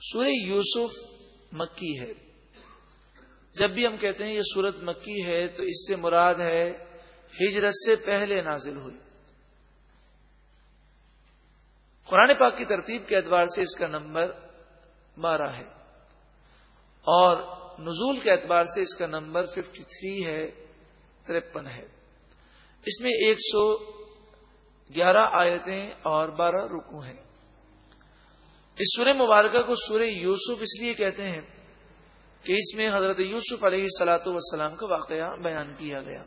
سورہ یوسف مکی ہے۔ جب بھی ہم کہتے ہیں یہ سورت مکی ہے تو اس سے مراد ہے ہجرت سے پہلے نازل ہوئی۔ قرآن پاک کی ترتیب کے اعتبار سے اس کا نمبر بارہ ہے۔ اور نزول کے اعتبار سے اس کا نمبر ففٹی تھری ہے، ترپن ہے۔ اس میں ایک سو گیارہ آیتیں اور بارہ رکو ہیں۔ اس سورہ مبارکہ کو سورہ یوسف اس لیے کہتے ہیں کہ اس میں حضرت یوسف علیہ سلاۃ والسلام کا واقعہ بیان کیا گیا۔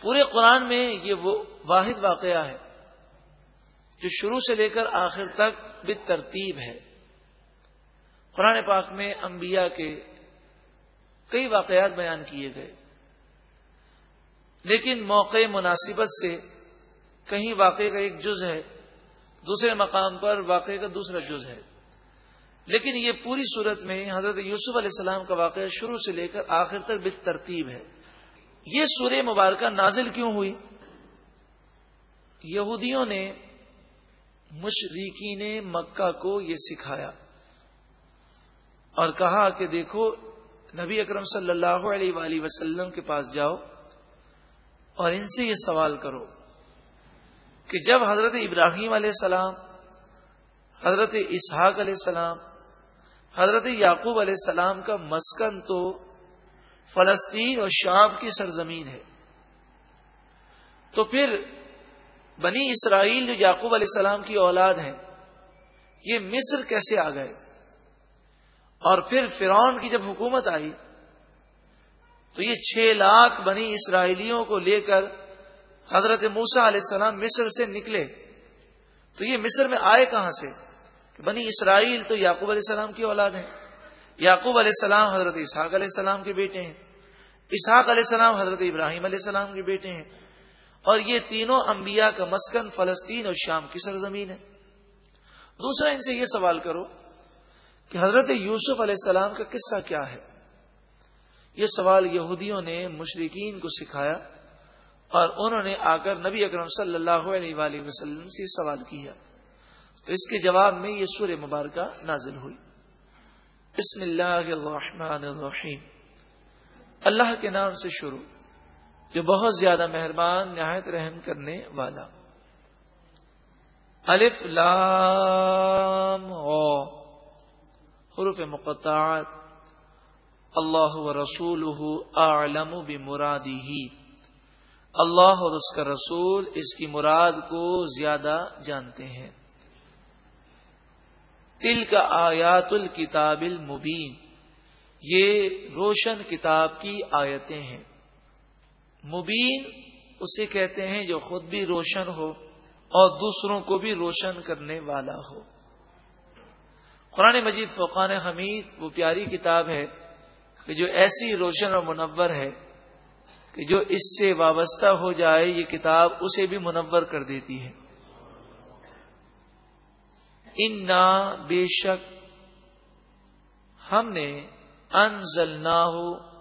پورے قرآن میں یہ وہ واحد واقعہ ہے جو شروع سے لے کر آخر تک بے ترتیب ہے۔ قرآن پاک میں انبیاء کے کئی واقعات بیان کیے گئے۔ لیکن موقع مناسبت سے کہیں واقع کا ایک جز ہے۔ دوسرے مقام پر واقع کا دوسرا جز ہے۔ لیکن یہ پوری صورت میں حضرت یوسف علیہ السلام کا واقعہ شروع سے لے کر آخر تک بے ترتیب ہے۔ یہ سورہ مبارکہ نازل کیوں ہوئی؟ یہودیوں نے مشرقین مکہ کو یہ سکھایا اور کہا کہ دیکھو، نبی اکرم صلی اللہ علیہ وآلہ وسلم کے پاس جاؤ اور ان سے یہ سوال کرو۔ کہ جب حضرت ابراہیم علیہ السلام، حضرت اسحاق علیہ السلام، حضرت یعقوب علیہ السلام کا مسکن تو فلسطین اور شام کی سرزمین ہے۔ تو پھر بنی اسرائیل جو یعقوب علیہ السلام کی اولاد ہیں، یہ مصر کیسے آ گئے؟ اور پھر فرعون کی جب حکومت آئی، تو یہ چھ لاکھ بنی اسرائیلیوں کو لے کر حضرت موسا علیہ السلام مصر سے نکلے۔ تو یہ مصر میں آئے کہاں سے؟ بنی اسرائیل تو یعقوب علیہ السلام کی اولاد ہیں۔ یعقوب علیہ السلام حضرت اسحاق علیہ السلام کے بیٹے ہیں۔ اسحاق علیہ السلام حضرت ابراہیم علیہ السلام کے بیٹے ہیں۔ اور یہ تینوں انبیاء کا مسکن فلسطین اور شام کی سرزمین ہے۔ دوسرا ان سے یہ سوال کرو کہ حضرت یوسف علیہ السلام کا قصہ کیا ہے؟ یہ سوال یہودیوں نے مشرقین کو سکھایا۔ اور انہوں نے آ کر نبی اکرم صلی اللہ علیہ وآلہ وسلم سے سوال کیا۔ تو اس کے جواب میں یہ سورہ مبارکہ نازل ہوئی۔ بسم اللہ الرحمن الرحیم۔ اللہ کے نام سے شروع، جو بہت زیادہ مہربان، نہایت رحم کرنے والا۔ الف لام حروف مقطعات۔ اللہ و رسول اعلم بمرادی ہی اللہ اور اس کا رسول اس کی مراد کو زیادہ جانتے ہیں۔ تل کا آیات الکتاب المبین، یہ روشن کتاب کی آیتیں ہیں۔ مبین اسے کہتے ہیں جو خود بھی روشن ہو اور دوسروں کو بھی روشن کرنے والا ہو۔ قرآن مجید فقان حمید وہ پیاری کتاب ہے کہ جو ایسی روشن اور منور ہے۔ کہ جو اس سے وابستہ ہو جائے یہ کتاب اسے بھی منور کر دیتی ہے۔ انا بے شک ہم نے انزل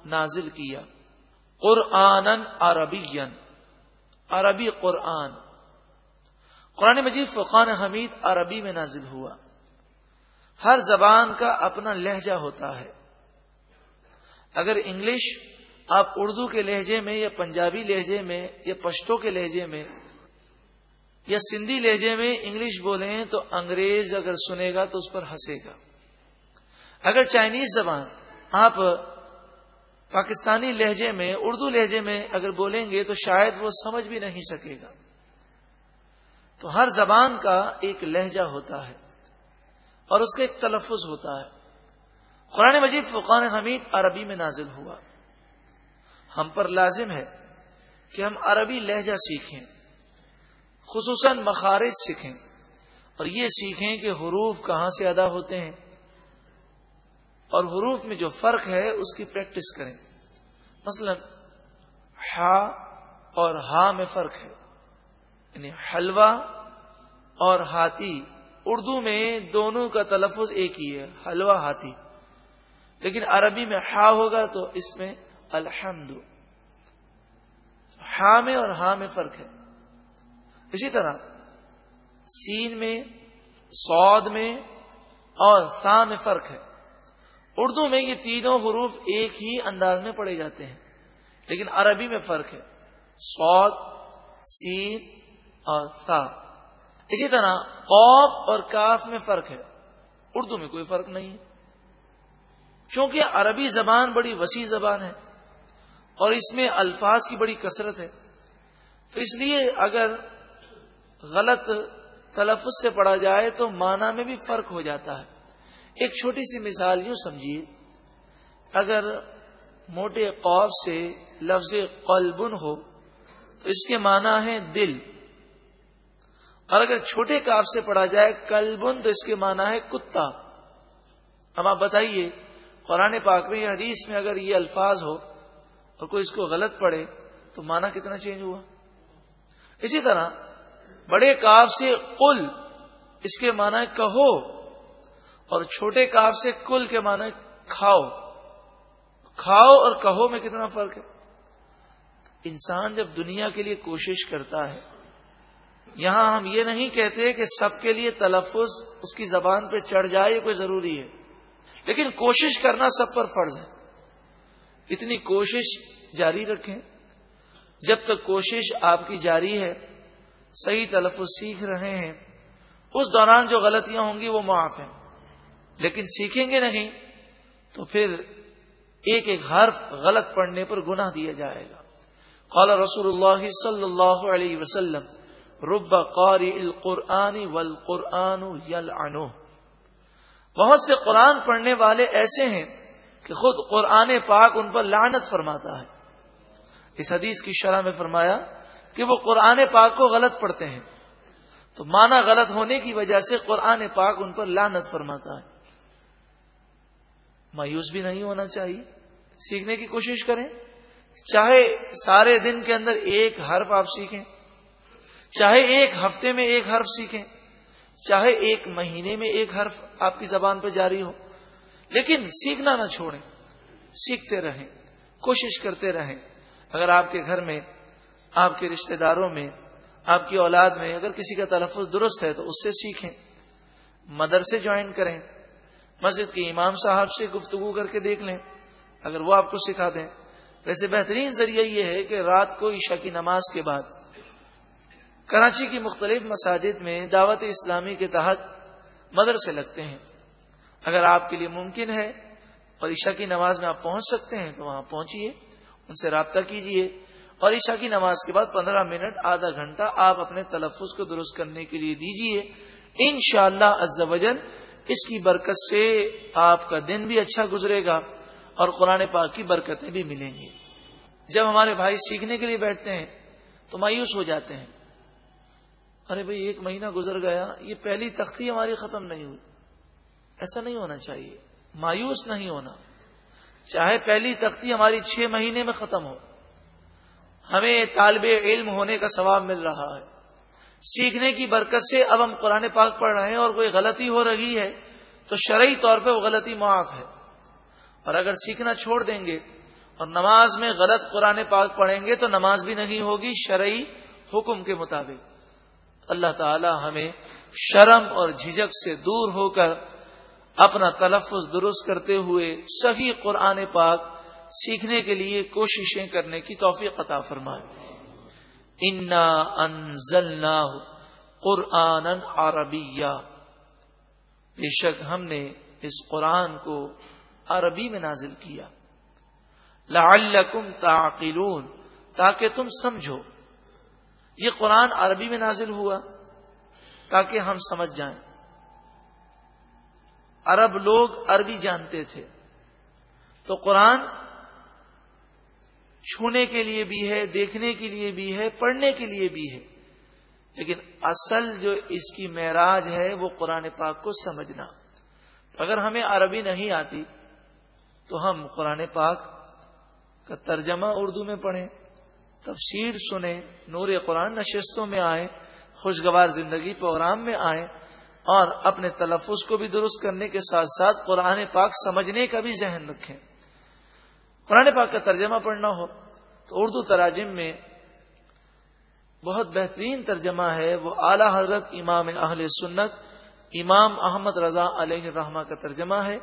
نازل کیا۔ قرآن عربی عربی قرآن۔ قرآن مجید فقان حمید عربی میں نازل ہوا۔ ہر زبان کا اپنا لہجہ ہوتا ہے۔ اگر انگلش آپ اردو کے لہجے میں یا پنجابی لہجے میں یا پشتوں کے لہجے میں یا سندھی لہجے میں انگلش بولیں تو انگریز اگر سنے گا تو اس پر ہنسے گا۔ اگر چائنیز زبان آپ پاکستانی لہجے میں، اردو لہجے میں اگر بولیں گے تو شاید وہ سمجھ بھی نہیں سکے گا۔ تو ہر زبان کا ایک لہجہ ہوتا ہے اور اس کا ایک تلفظ ہوتا ہے۔ قرآن مجید فقان حمید عربی میں نازل ہوا۔ ہم پر لازم ہے کہ ہم عربی لہجہ سیکھیں، خصوصاً مخارج سیکھیں۔ اور یہ سیکھیں کہ حروف کہاں سے ادا ہوتے ہیں اور حروف میں جو فرق ہے اس کی پریکٹس کریں۔ مثلا ہا اور ہا میں فرق ہے یعنی حلوہ اور ہاتھی اردو میں دونوں کا تلفظ ایک ہی ہے، حلوہ ہاتھی لیکن عربی میں ہا ہوگا تو اس میں الحمد. ہا میں اور ہا میں فرق ہے. اسی طرح سین میں، سعود میں اور سا میں فرق ہے. اردو میں یہ تینوں حروف ایک ہی انداز میں پڑے جاتے ہیں، لیکن عربی میں فرق ہے. سوت سین اور سا اسی طرح قوف اور کاف میں فرق ہے. اردو میں کوئی فرق نہیں ہے. چونکہ عربی زبان بڑی وسیع زبان ہے اور اس میں الفاظ کی بڑی کثرت ہے۔ تو اس لیے اگر غلط تلفظ سے پڑھا جائے تو معنی میں بھی فرق ہو جاتا ہے۔ ایک چھوٹی سی مثال یوں سمجھیے، اگر موٹے قوف سے لفظ قلبن ہو تو اس کے معنی ہے دل۔ اور اگر چھوٹے کاف سے پڑھا جائے کلبن تو اس کے معنی ہے کتا۔ اب آپ بتائیے، قرآن پاک میں حدیث میں اگر یہ الفاظ ہو اور کوئی اس کو غلط پڑھے تو معنی کتنا چینج ہوا؟ اسی طرح بڑے کاف سے کل اس کے معنی کہو، اور چھوٹے کاف سے کل کے معنی کھاؤ۔ کھاؤ اور کہو میں کتنا فرق ہے؟ انسان جب دنیا کے لیے کوشش کرتا ہے، یہاں ہم یہ نہیں کہتے کہ سب کے لیے تلفظ اس کی زبان پہ چڑھ جائے یہ کوئی ضروری ہے، لیکن کوشش کرنا سب پر فرض ہے۔ اتنی کوشش جاری رکھیں۔ جب تک کوشش آپ کی جاری ہے، صحیح تلفظ سیکھ رہے ہیں، اس دوران جو غلطیاں ہوں گی وہ معاف ہیں۔ لیکن سیکھیں گے نہیں تو پھر ایک ایک حرف غلط پڑھنے پر گناہ دیا جائے گا۔ قال رسول اللہ صلی اللہ علیہ وسلم، رب قاری القرآن والقرآن یلعنو بہت سے قرآن پڑھنے والے ایسے ہیں کہ خود قرآن پاک ان پر لعنت فرماتا ہے۔ اس حدیث کی شرح میں فرمایا کہ وہ قرآن پاک کو غلط پڑھتے ہیں۔ تو معنی غلط ہونے کی وجہ سے قرآن پاک ان پر لعنت فرماتا ہے۔ مایوس بھی نہیں ہونا چاہیے۔ سیکھنے کی کوشش کریں۔ چاہے سارے دن کے اندر ایک حرف آپ سیکھیں۔ چاہے ایک ہفتے میں ایک حرف سیکھیں۔ چاہے ایک مہینے میں ایک حرف آپ کی زبان پہ جاری ہو۔ لیکن سیکھنا نہ چھوڑیں، سیکھتے رہیں، کوشش کرتے رہیں۔ اگر آپ کے گھر میں، آپ کے رشتہ داروں میں، آپ کی اولاد میں اگر کسی کا تلفظ درست ہے تو اس سے سیکھیں۔ مدرسے جوائن کریں، مسجد کے امام صاحب سے گفتگو کر کے دیکھ لیں۔ اگر وہ آپ کو سکھا دیں۔ ویسے بہترین ذریعہ یہ ہے کہ رات کو عشاء کی نماز کے بعد کراچی کی مختلف مساجد میں دعوت اسلامی کے تحت مدرسے لگتے ہیں۔ اگر آپ کے لیے ممکن ہے اور عشاء کی نماز میں آپ پہنچ سکتے ہیں، تو وہاں پہنچیے، ان سے رابطہ کیجیے۔ اور عشاء کی نماز کے بعد پندرہ منٹ، آدھا گھنٹہ آپ اپنے تلفظ کو درست کرنے کے لیے دیجیے۔ ان شاء اللہ اس کی برکت سے آپ کا دن بھی اچھا گزرے گا اور قرآن پاک کی برکتیں بھی ملیں گی۔ جب ہمارے بھائی سیکھنے کے لیے بیٹھتے ہیں، تو مایوس ہو جاتے ہیں۔ ارے بھائی، ایک مہینہ گزر گیا، یہ پہلی تختی ہماری ختم نہیں ہوئی۔ ایسا نہیں ہونا چاہیے۔ مایوس نہیں ہونا۔ چاہے پہلی تختی ہماری چھ مہینے میں ختم ہو۔ ہمیں طالب علم ہونے کا ثواب مل رہا ہے۔ سیکھنے کی برکت سے اب ہم قرآن پاک پڑھ رہے ہیں اور کوئی غلطی ہو رہی ہے تو شرعی طور پہ وہ غلطی معاف ہے۔ اور اگر سیکھنا چھوڑ دیں گے اور نماز میں غلط قرآن پاک پڑھیں گے تو نماز بھی نہیں ہوگی شرعی حکم کے مطابق۔ اللہ تعالی ہمیں شرم اور جھجک سے دور ہو کر اپنا تلفظ درست کرتے ہوئے صحیح قرآن پاک سیکھنے کے لیے کوششیں کرنے کی توفیق عطا فرمائے۔ انا انزلنا قرآن عربیہ بے شک ہم نے اس قرآن کو عربی میں نازل کیا۔ لعلکم تعقلون۔ تاکہ تم سمجھو۔ یہ قرآن عربی میں نازل ہوا۔ تاکہ ہم سمجھ جائیں۔ عرب لوگ عربی جانتے تھے۔ تو قرآن چھونے کے لیے بھی ہے، دیکھنے کے لیے بھی ہے، پڑھنے کے لیے بھی ہے۔ لیکن اصل جو اس کی معراج ہے وہ قرآن پاک کو سمجھنا۔ اگر ہمیں عربی نہیں آتی تو ہم قرآن پاک کا ترجمہ اردو میں پڑھیں، تفسیر سنیں، نور قرآن نشستوں میں آئیں، خوشگوار زندگی پروگرام میں آئیں۔ اور اپنے تلفظ کو بھی درست کرنے کے ساتھ ساتھ قرآن پاک سمجھنے کا بھی ذہن رکھیں۔ قرآن پاک کا ترجمہ پڑھنا ہو تو اردو تراجم میں بہت بہترین ترجمہ ہے۔ وہ اعلی حضرت امام اہل سنت، امام احمد رضا علیہ الرحمہ کا ترجمہ ہے،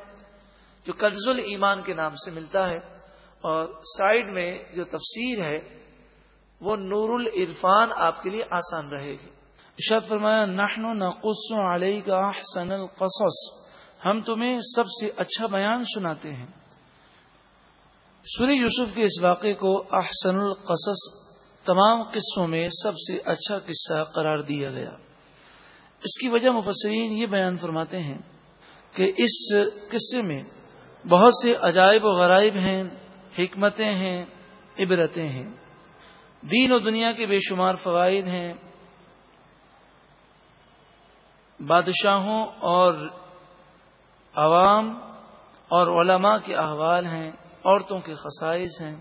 جو قرض ایمان کے نام سے ملتا ہے۔ اور سائڈ میں جو تفسیر ہے، وہ نور العرفان آپ کے لیے آسان رہے گی۔ اشاد فرمایا نحن نقص علیہ کا احسن القصص۔ ہم تمہیں سب سے اچھا بیان سناتے ہیں۔ سوری یوسف کے اس واقعے کو احسن القصص تمام قصوں میں سب سے اچھا قصہ قرار دیا گیا۔ اس کی وجہ مفسرین یہ بیان فرماتے ہیں کہ اس قصے میں بہت سے عجائب و غرائب ہیں، حکمتیں ہیں، عبرتیں ہیں۔ دین و دنیا کے بے شمار فوائد ہیں۔ بادشاہوں اور عوام اور علماء کے احوال ہیں، عورتوں کے خصائص ہیں۔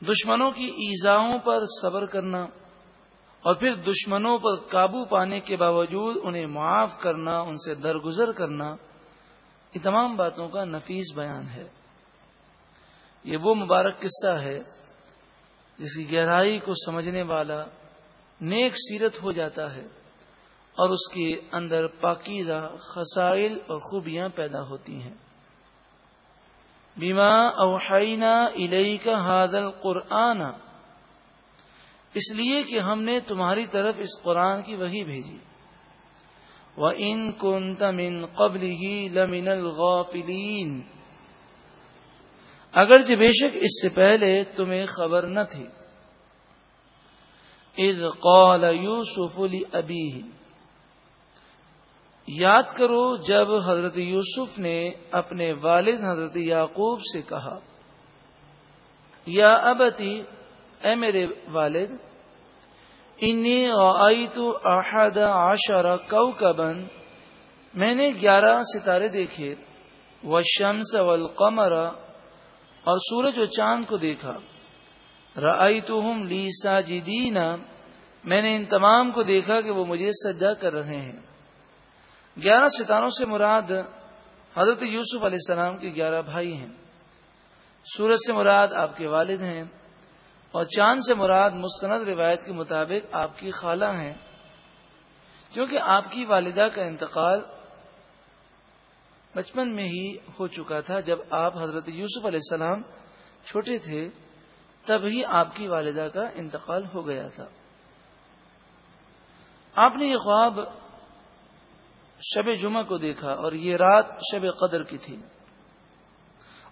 دشمنوں کی ایزاؤں پر صبر کرنا اور پھر دشمنوں پر قابو پانے کے باوجود انہیں معاف کرنا، ان سے درگزر کرنا، یہ تمام باتوں کا نفیس بیان ہے۔ یہ وہ مبارک قصہ ہے جس کی گہرائی کو سمجھنے والا نیک سیرت ہو جاتا ہے۔ اور اس کے اندر پاکیزہ خسائل اور خوبیاں پیدا ہوتی ہیں۔ بیما اوحینا الئی کا حاضل قرآن اس لیے کہ ہم نے تمہاری طرف اس قرآن کی وہی بھیجی۔ وہ ان کن تمن قبل ہی لمن الغافلین اگرچہ بے شک اس سے پہلے تمہیں خبر نہ تھی۔ از قال یوسف ابی یاد کرو جب حضرت یوسف نے اپنے والد حضرت یعقوب سے کہا، یا ابتی، اے میرے والد، انی آئی تو احد آشارہ کو میں نے گیارہ ستارے دیکھے وہ شمس والقمر، اور سورج و چاند کو دیکھا۔ رئی تو ہم لیسا میں نے ان تمام کو دیکھا کہ وہ مجھے سجا کر رہے ہیں۔ گیارہ ستاروں سے مراد حضرت یوسف علیہ السلام کے گیارہ بھائی ہیں۔ سورج سے مراد آپ کے والد ہیں اور چاند سے مراد مستند روایت کے مطابق آپ کی خالہ ہیں۔ کیونکہ آپ کی والدہ کا انتقال بچپن میں ہی ہو چکا تھا۔ جب آپ حضرت یوسف علیہ السلام چھوٹے تھے، تب ہی آپ کی والدہ کا انتقال ہو گیا تھا۔ آپ نے یہ خواب شب جمعہ کو دیکھا اور یہ رات شب قدر کی تھی۔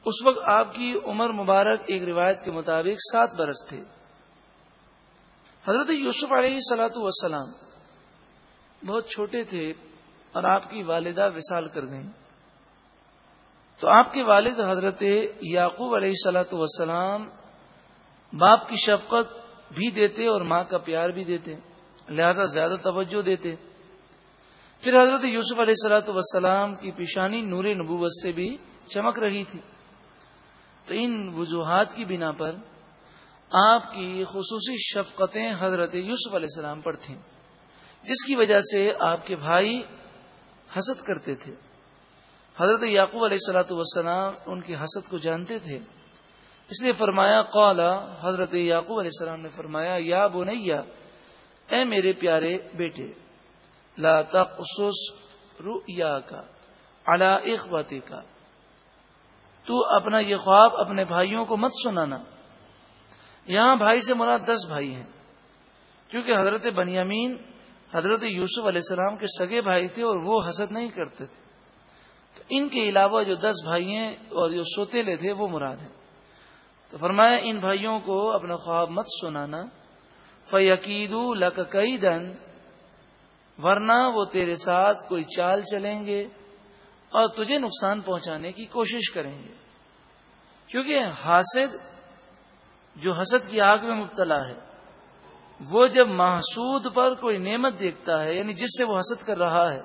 اس وقت آپ کی عمر مبارک ایک روایت کے مطابق سات برس تھے حضرت یوسف علیہ سلاۃ وسلام بہت چھوٹے تھے اور آپ کی والدہ وصال کر گئیں۔ تو آپ کے والد حضرت یعقوب علیہ سلاۃ وسلام باپ کی شفقت بھی دیتے اور ماں کا پیار بھی دیتے، لہذا زیادہ توجہ دیتے۔ پھر حضرت یوسف علیہ سلاۃ وسلام کی پیشانی نور نبوت سے بھی چمک رہی تھی۔ تو ان وجوہات کی بنا پر آپ کی خصوصی شفقتیں حضرت یوسف علیہ السلام پر تھیں، جس کی وجہ سے آپ کے بھائی حسد کرتے تھے۔ حضرت یعقوب علیہ السلاۃ والسلام ان کی حسد کو جانتے تھے۔ اس لیے فرمایا، قالا، حضرت یعقوب علیہ السلام نے فرمایا، یا بنیا، اے میرے پیارے بیٹے لا تقصص رؤیا کا اعلی اخباتی کا تو اپنا یہ خواب اپنے بھائیوں کو مت سنانا۔ یہاں بھائی سے مراد دس بھائی ہیں۔ کیونکہ حضرت بنیامین، حضرت یوسف علیہ السلام کے سگے بھائی تھے اور وہ حسد نہیں کرتے تھے۔ تو ان کے علاوہ جو دس بھائی ہیں اور جو سوتےلے تھے وہ مراد ہیں۔ تو فرمایا، ان بھائیوں کو اپنا خواب مت سنانا۔ فیقید لک کئی ورنہ وہ تیرے ساتھ کوئی چال چلیں گے اور تجھے نقصان پہنچانے کی کوشش کریں گے۔ کیونکہ حاسد جو حسد کی آگ میں مبتلا ہے، وہ جب محسود پر کوئی نعمت دیکھتا ہے یعنی جس سے وہ حسد کر رہا ہے،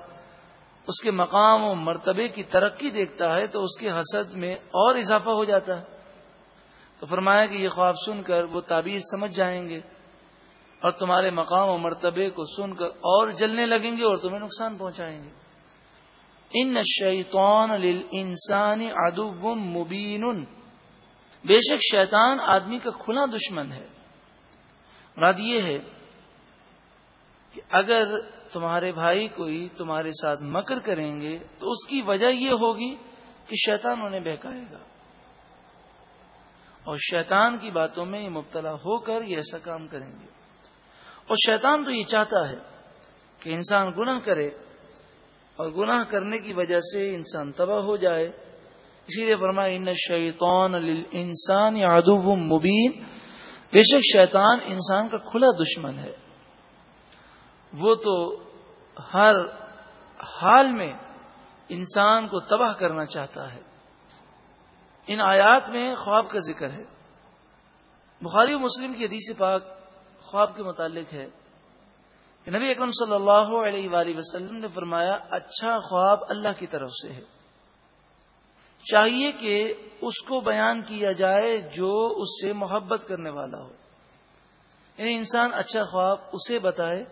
اس کے مقام و مرتبے کی ترقی دیکھتا ہے، تو اس کے حسد میں اور اضافہ ہو جاتا ہے۔ تو فرمایا کہ یہ خواب سن کر وہ تعبیر سمجھ جائیں گے۔ اور تمہارے مقام و مرتبے کو سن کر اور جلنے لگیں گے اور تمہیں نقصان پہنچائیں گے۔ ان شیطان انسانی ادب مبین۔ بے شک شیطان آدمی کا کھلا دشمن ہے۔ مراد یہ ہے کہ اگر تمہارے بھائی کوئی تمہارے ساتھ مکر کریں گے تو اس کی وجہ یہ ہوگی کہ شیطان انہیں بہکائے گا۔ اور شیطان کی باتوں میں مبتلا ہو کر یہ ایسا کام کریں گے۔ اور شیطان تو یہ چاہتا ہے کہ انسان گناہ کرے اور گناہ کرنے کی وجہ سے انسان تباہ ہو جائے۔ اسی لیے فرمایا، ان شیطان انسان یا ادب مبین بے شک شیطان انسان کا کھلا دشمن ہے۔ وہ تو ہر حال میں انسان کو تباہ کرنا چاہتا ہے۔ ان آیات میں خواب کا ذکر ہے۔ بخاری و مسلم کی حدیث پاک خواب کے متعلق ہے کہ نبی اکرم صلی اللہ علیہ وآلہ وسلم نے فرمایا اچھا خواب اللہ کی طرف سے ہے۔ چاہیے کہ اس کو بیان کیا جائے جو اس سے محبت کرنے والا ہو۔ یعنی انسان اچھا خواب اسے بتائے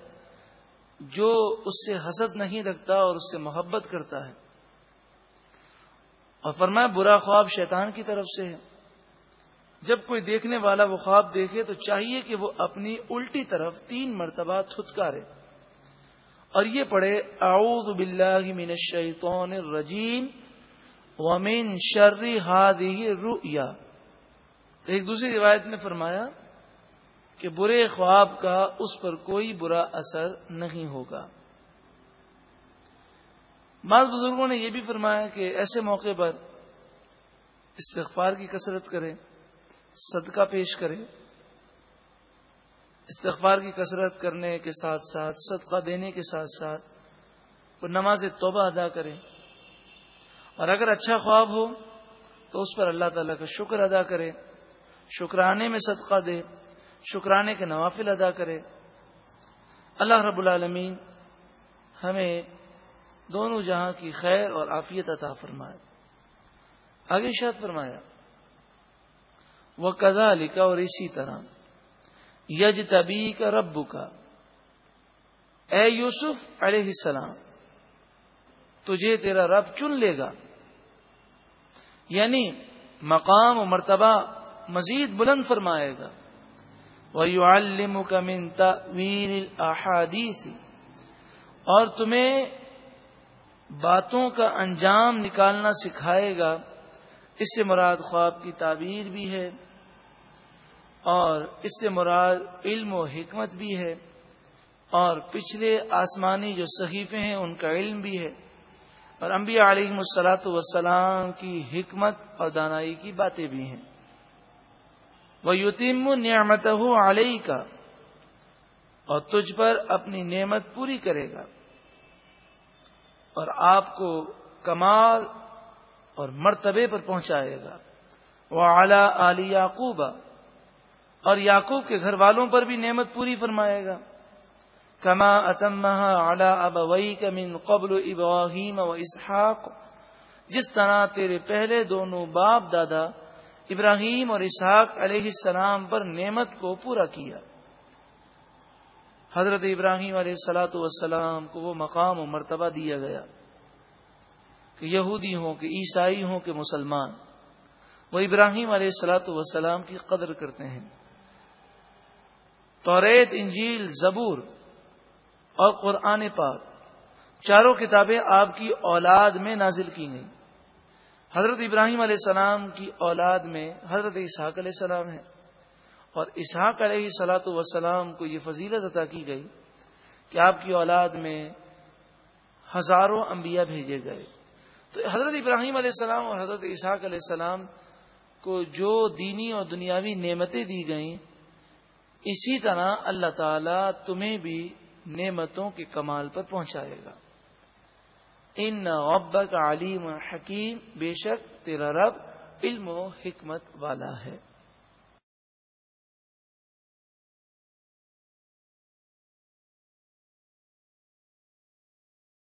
جو اس سے حسد نہیں رکھتا اور اس سے محبت کرتا ہے۔ اور فرمایا، برا خواب شیطان کی طرف سے ہے۔ جب کوئی دیکھنے والا وہ خواب دیکھے تو چاہیے کہ وہ اپنی الٹی طرف تین مرتبہ تھتکارے۔ اور یہ پڑھے، اعوذ باللہ من الشیطان الرجیم ومن شرری ہادی رؤیا تو ایک دوسری روایت نے فرمایا کہ برے خواب کا اس پر کوئی برا اثر نہیں ہوگا۔ بعض بزرگوں نے یہ بھی فرمایا کہ ایسے موقع پر استغفار کی کثرت کرے صدقہ پیش کرے استغفار کی کثرت کرنے کے ساتھ ساتھ، صدقہ دینے کے ساتھ ساتھ وہ نماز توبہ ادا کرے اور اگر اچھا خواب ہو، تو اس پر اللہ تعالیٰ کا شکر ادا کرے شکرانے میں صدقہ دے، شکرانے کے نوافل ادا کرے اللہ رب العالمین ہمیں دونوں جہاں کی خیر اور عافیت عطا فرمائے۔ آگے شاد فرمایا وہ کزا لکھا اور اسی طرح یج تبی کا ربو کا اے یوسف علیہ السلام، تجھے تیرا رب چن لے گا۔ یعنی مقام و مرتبہ مزید بلند فرمائے گا۔ وہ یو الم کا منتا ویر اور تمہیں باتوں کا انجام نکالنا سکھائے گا۔ اس سے مراد خواب کی تعبیر بھی ہے اور اس سے مراد علم و حکمت بھی ہے اور پچھلے آسمانی جو صحیفے ہیں ان کا علم بھی ہے اور انبیاء علیہ مسلاط وسلام کی حکمت اور دانائی کی باتیں بھی ہیں۔ وہ یتیم نعمت علیہ کا اور تجھ پر اپنی نعمت پوری کرے گا۔ اور آپ کو کمال اور مرتبے پر پہنچائے گا۔ وہ اعلی علی یعقوب، اور یعقوب کے گھر والوں پر بھی نعمت پوری فرمائے گا۔ کما ابوئی کا من قبل ابراہیم و اسحاق، جس طرح تیرے پہلے دونوں باپ دادا ابراہیم اور اسحاق علیہ السلام پر نعمت کو پورا کیا۔ حضرت ابراہیم علیہ السلاۃ والسلام کو وہ مقام و مرتبہ دیا گیا۔ کہ یہودی ہوں، کہ عیسائی ہوں، کہ مسلمان۔ وہ ابراہیم علیہ السلاۃ والسلام کی قدر کرتے ہیں۔ توریت، انجیل، زبور اور قرآن پاک۔ چاروں کتابیں آپ کی اولاد میں نازل کی گئیں۔ حضرت ابراہیم علیہ السلام کی اولاد میں حضرت اسحاق علیہ السلام ہے اور اسحاق علیہ سلاۃ وسلام کو یہ فضیلت عطا کی گئی کہ آپ کی اولاد میں ہزاروں انبیاء بھیجے گئے۔ تو حضرت ابراہیم علیہ السلام اور حضرت اسحاق علیہ السلام کو جو دینی اور دنیاوی نعمتیں دی گئیں، اسی طرح اللہ تعالی تمہیں بھی نعمتوں کے کمال پر پہنچائے گا۔ ان عبک علیم حکیم، بے شک تیرا رب علم و حکمت والا ہے۔